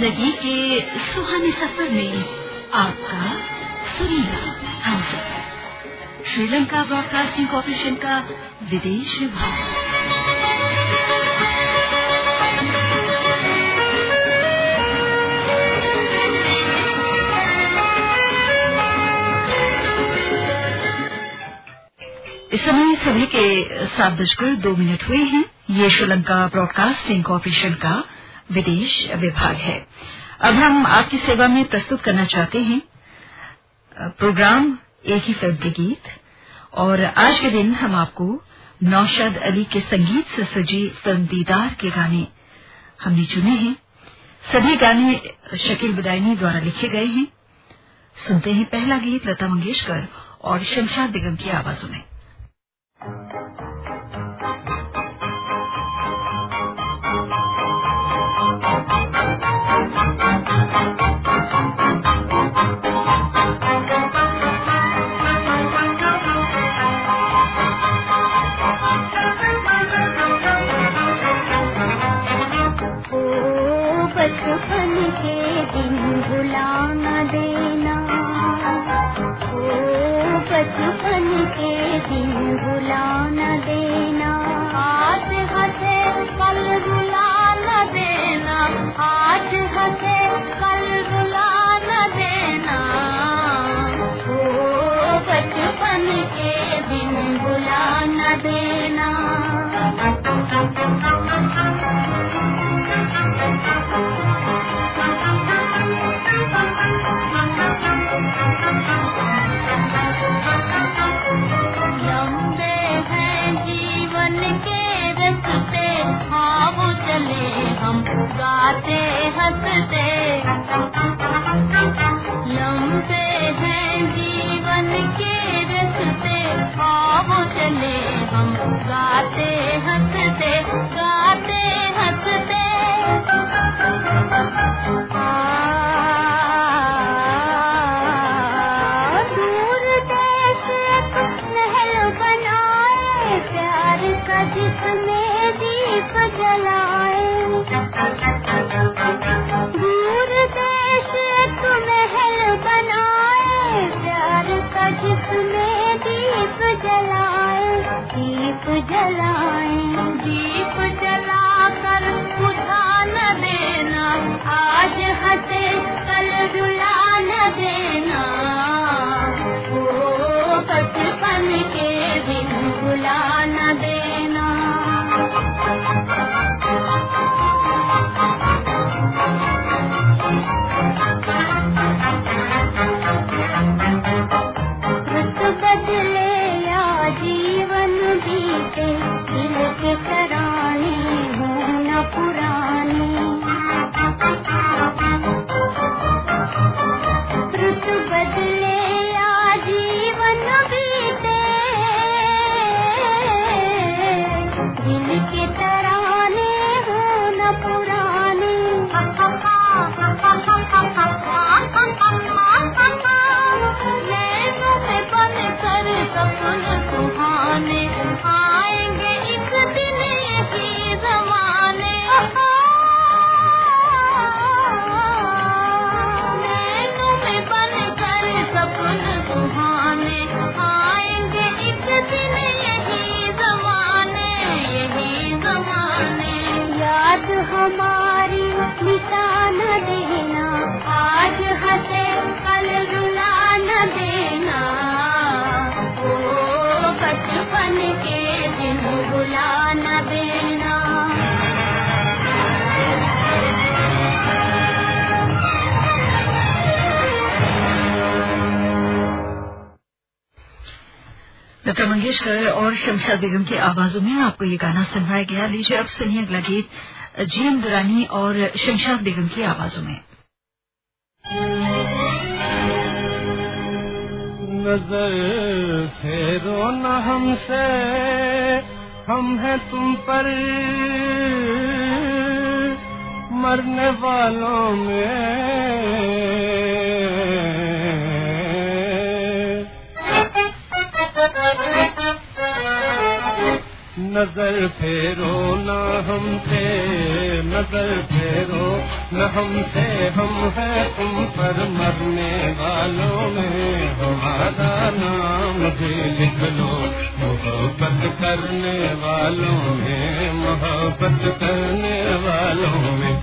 ज़िंदगी के सुहाने सफ़र में आपका हम सफ़र श्रीलंका ब्रॉडकास्टिंग कॉरपोरेशन का विदेश विभाग। इस समय सभी के सात बजकर दो मिनट हुए हैं। ये श्रीलंका ब्रॉडकास्टिंग कॉरपोरेशन का विदेश विभाग है। अब हम आपकी सेवा में प्रस्तुत करना चाहते हैं प्रोग्राम एक ही फ़िल्म के गीत। और आज के दिन हम आपको नौशाद अली के संगीत से सजी फ़िल्म दीदार के गाने हमने चुने हैं। सभी गाने शकील बदायनी द्वारा लिखे गए हैं। सुनते हैं पहला गीत लता मंगेशकर और शमशाद बेगम की आवाजों में जलाइ दीप जला कर बुझा न देना। शमशाद बेगम की आवाजों में आपको ये गाना सुनवाया गया। लीजिए अब सुनिए अगला गीत, जीएम दुरानी और शमशाद बेगम की आवाजों में। नज़र फेरो न हमसे, हम हैं तुम पर। मरने वालों में। नज़र फेरो न हमसे, नज़र फेरो न हमसे। हम है तुम पर मरने वालों में, हमारा नाम भी लिख लो। मोहब्बत करने वालों में, मोहब्बत करने वालों में।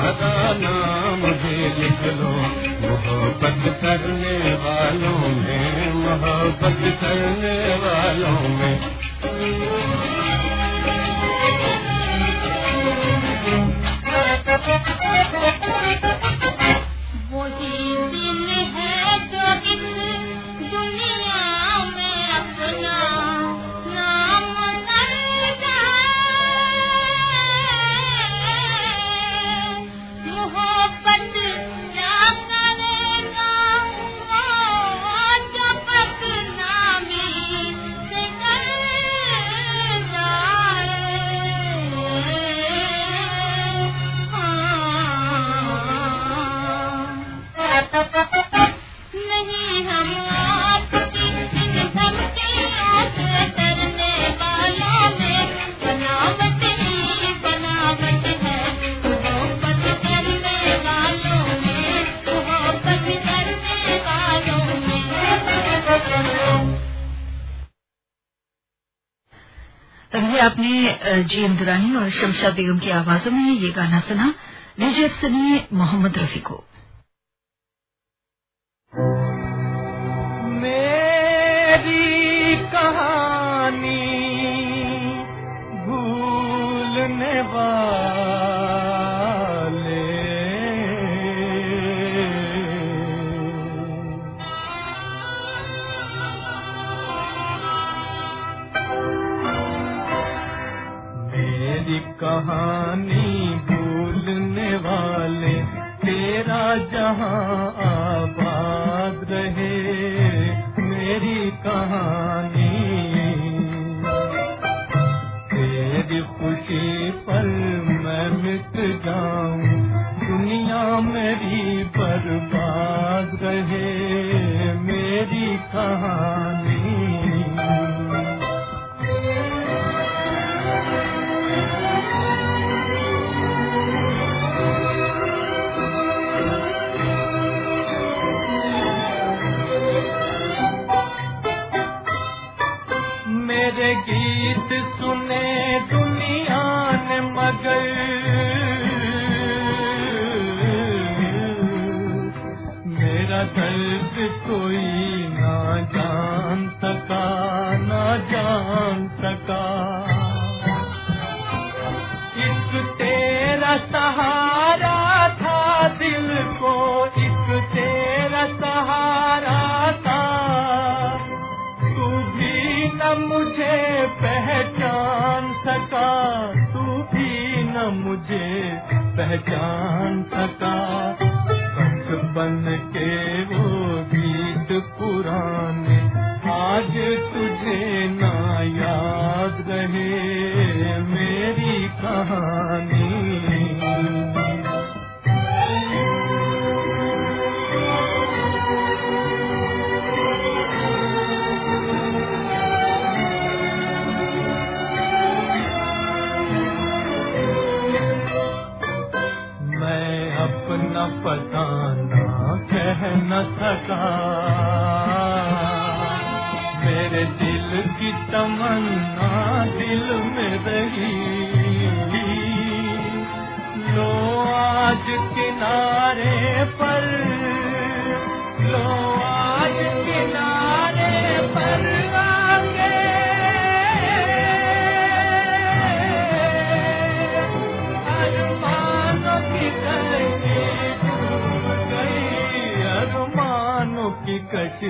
हमारा नाम भी लिख लो। मोहब्बत करने वालों में मोहब्बत करने वालों में। आपने जी एम दुरानी और शमशा बेगम की आवाजों में ये गाना सुना अब सुनिए मोहम्मद रफी को। जहां मेरा दर्द कोई ना जान सका ना जान सका मुझे पहचान सका। बचपन के वो गीत पुराने, आज तुझे ना याद रहे मेरी कहानी। बताना कह न सका।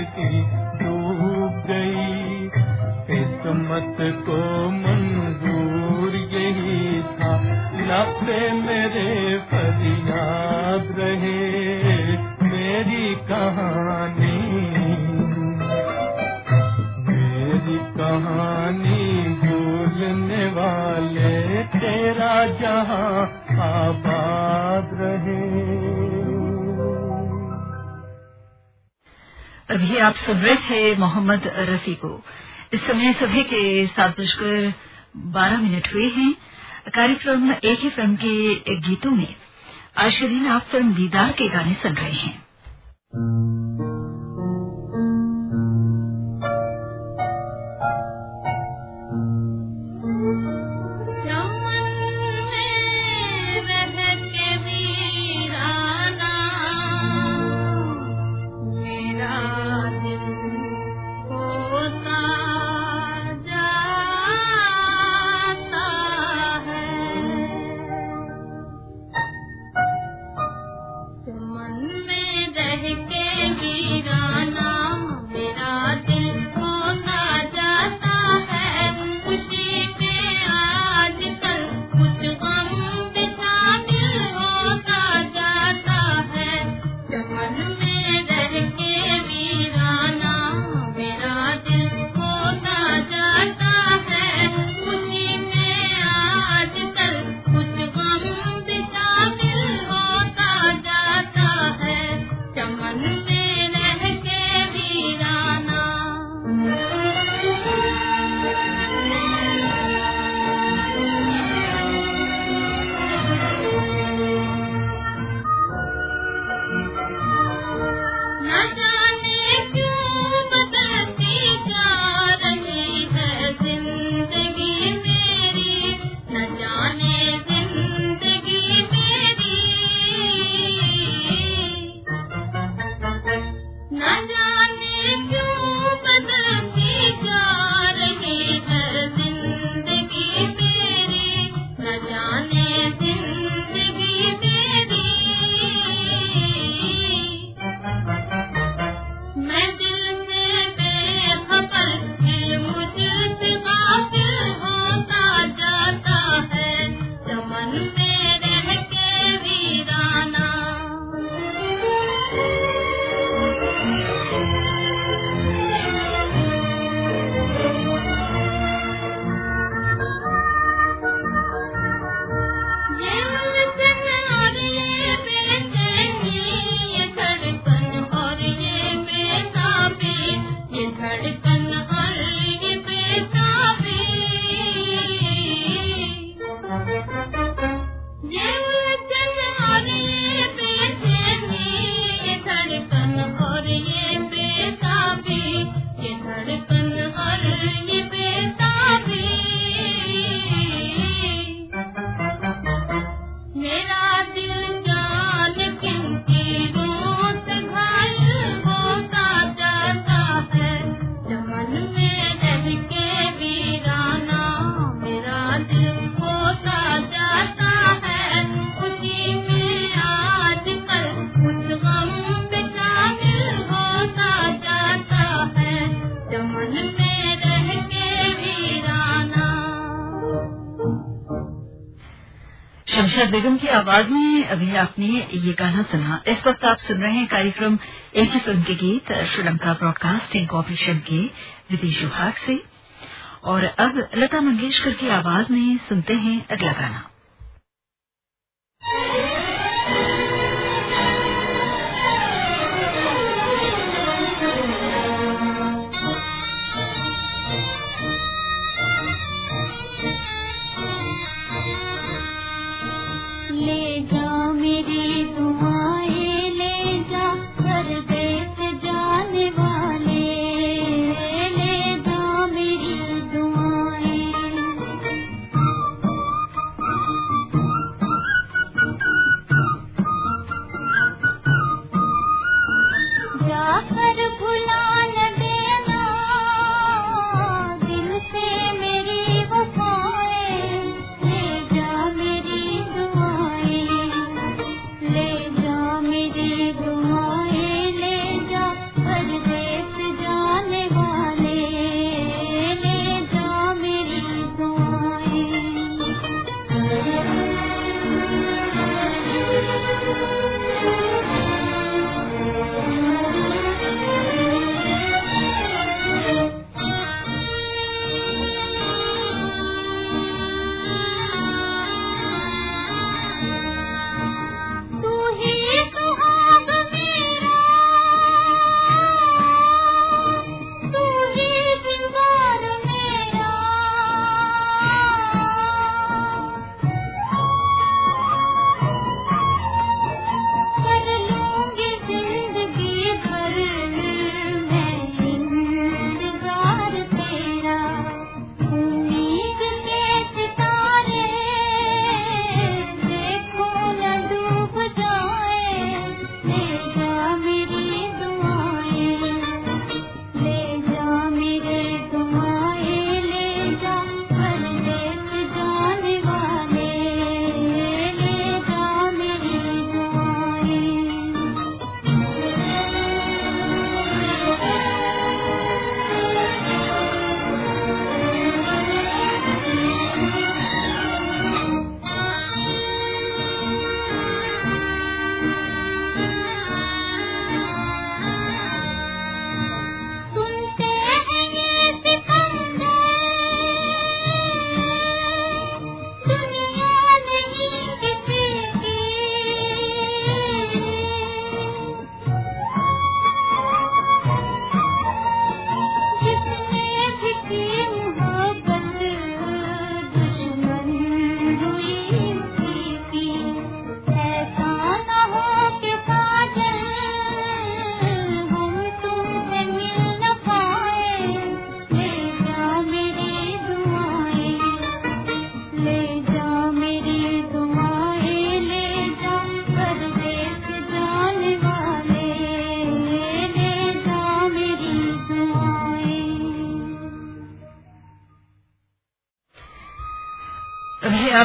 ti. अभी आप सुन रहे थे मोहम्मद रफी को इस समय सुबह के सात बजकर बारह मिनट हुए हैं। कार्यक्रम एक ही फ़िल्म के गीतों में आज के दिन आप फ़िल्म दीदार के गाने सुन रहे हैं। बेगम की आवाज़ में अभी आपने ये गाना सुना। इस वक्त आप सुन रहे हैं कार्यक्रम एक ही फ़िल्म के गीत, श्रीलंका ब्रॉडकास्टिंग कॉपरेशन के विदेश विभाग से। और अब लता मंगेशकर की आवाज़ में सुनते हैं अगला गाना।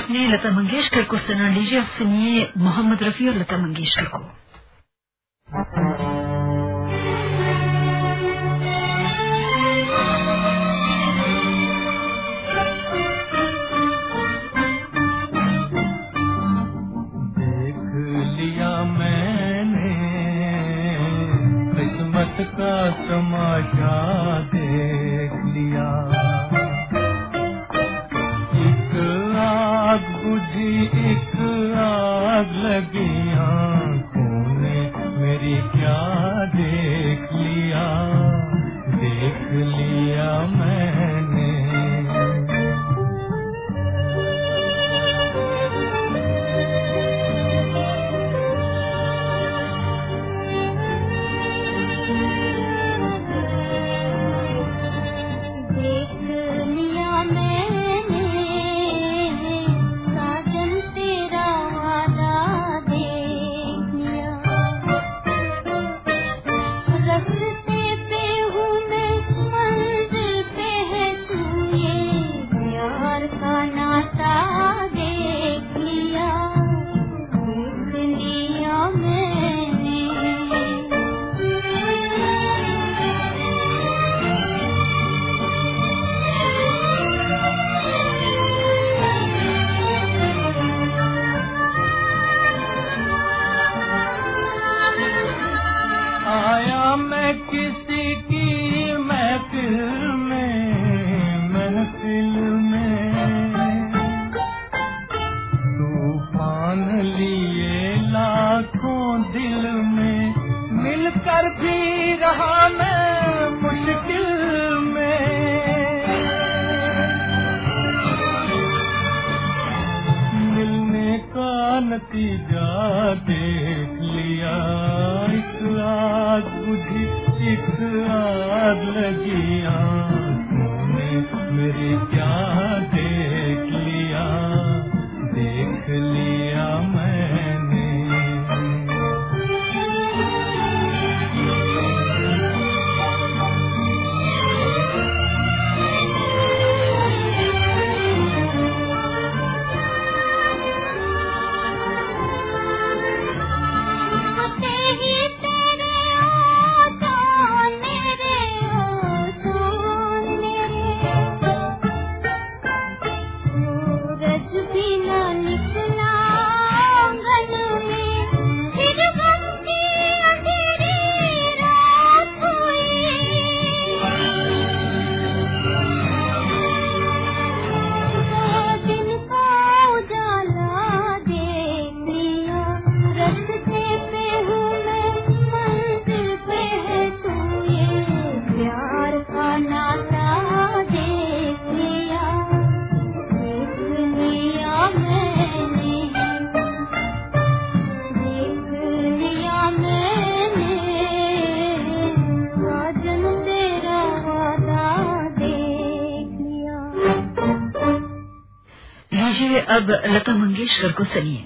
आपने लता मंगेशकर को सुना लीजिए अब सुनिए मोहम्मद रफी और लता मंगेशकर का। आग लगी अब लता मंगेशकर को सुनिए।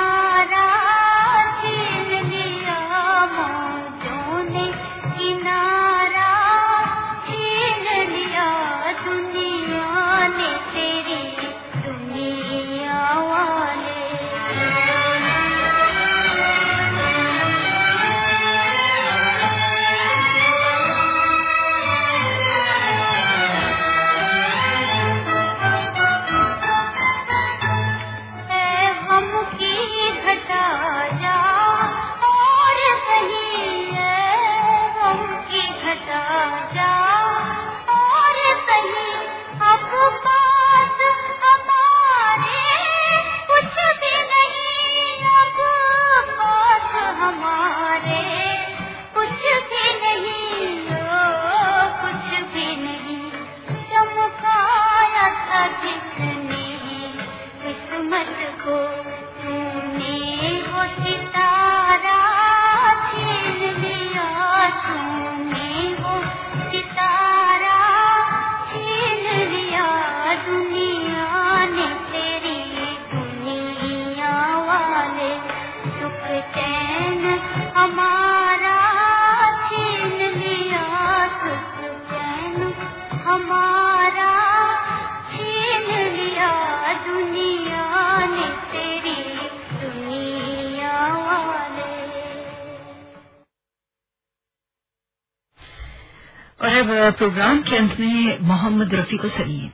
प्रोग्राम के अंत में मोहम्मद रफी को सुनिए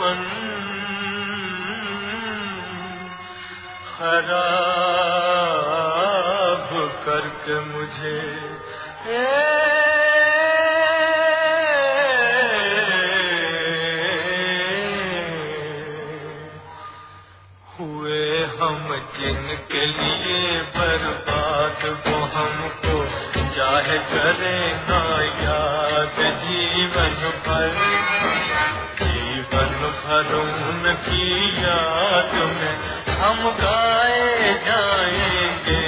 बचपन खराब करके मुझे हुए हम जिनके हम गाए जाएँगे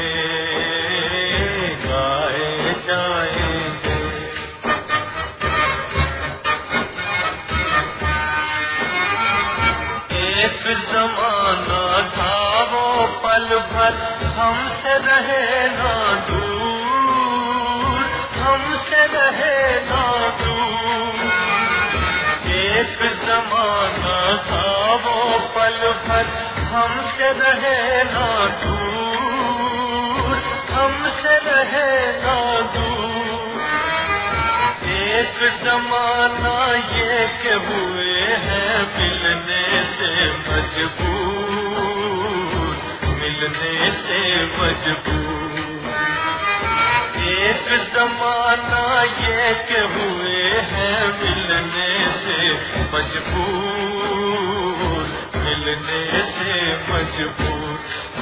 गाए जाएँगे। एक जमाना था वो पल भर हमसे रहे ना दूर, हमसे रहे ना दूर। एक जमाना पल हमसे रहे ना दूर, हमसे रहे ना दूर। एक जमाना ये के हुए हैं मिलने से मजबूर, मिलने से मजबूर। एक जमाना ये के हुए हैं मिलने से मजबूर।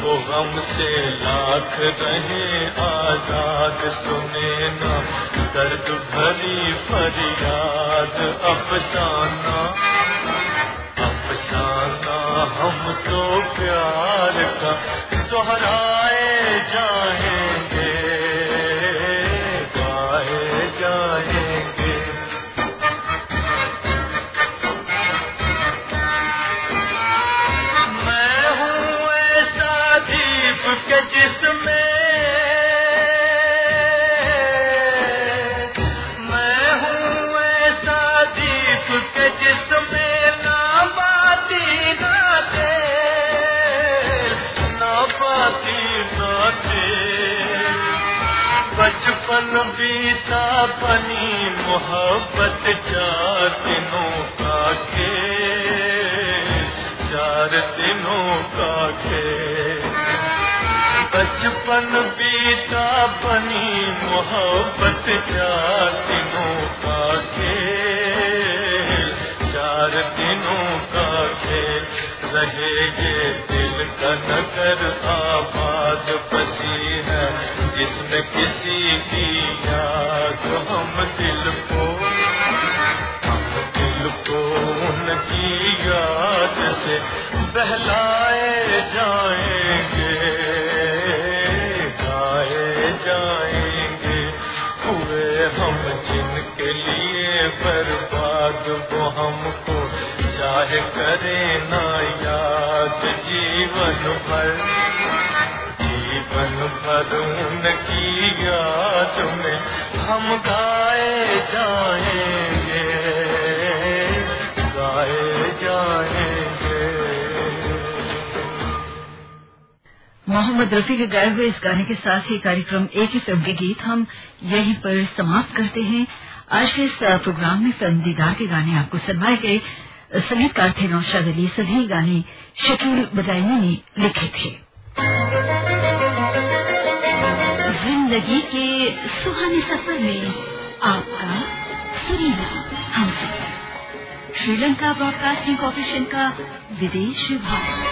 वो गम से लाख रहे आज़ाद, सुने ना। दर्द भरी फरियाद, अफसाना। अफसाना, हम तो प्यार का दोहराए बचपन बीता बनी मोहब्बत चार दिनों का खेल चार दिनों का खेल। बचपन बीता बनी मोहब्बत चार दिनों का खेल चार दिनों का खेल रहे ये दिल का नगर आबाद बसी है, जिसमें किसी की वो हमको चाहे करे ना याद जीवन भर। जीवन भर उनकी याद में हम गाए जाएँगे गाए जाएँगे। मोहम्मद रफी के गाए हुए इस गाने के साथ ही कार्यक्रम एक ही फ़िल्म के गीत हम यहीं पर समाप्त करते हैं। आज के इस प्रोग्राम में फ़िल्म दीदार के गाने आपको सुनवाए गए। संगीतकार थे नौशाद अली सभी गाने शकील बदायनी ने लिखे थे। ज़िंदगी के सुहाने सफ़र में आपका हम श्रीलंका ब्रॉडकास्टिंग कॉरपोरेशन का विदेश विभाग।